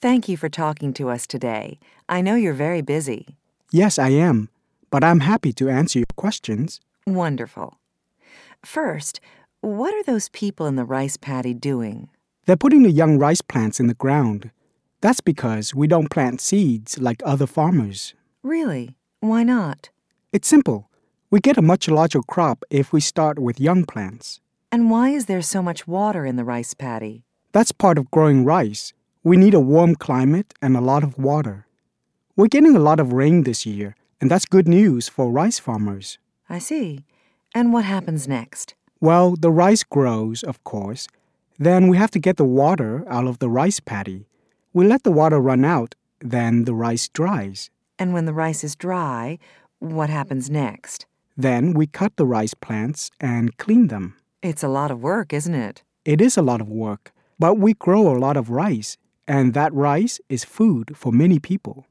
Thank you for talking to us today. I know you're very busy. Yes, I am, but I'm happy to answer your questions. Wonderful. First, what are those people in the rice paddy doing? They're putting the young rice plants in the ground. That's because we don't plant seeds like other farmers. Really? Why not? It's simple. We get a much larger crop if we start with young plants. And why is there so much water in the rice paddy? That's part of growing rice. We need a warm climate and a lot of water. We're getting a lot of rain this year, and that's good news for rice farmers. I see. And what happens next? Well, the rice grows, of course. Then we have to get the water out of the rice paddy. We let the water run out, then the rice dries. And when the rice is dry, what happens next? Then we cut the rice plants and clean them. It's a lot of work, isn't it? It is a lot of work, but we grow a lot of rice, and that rice is food for many people.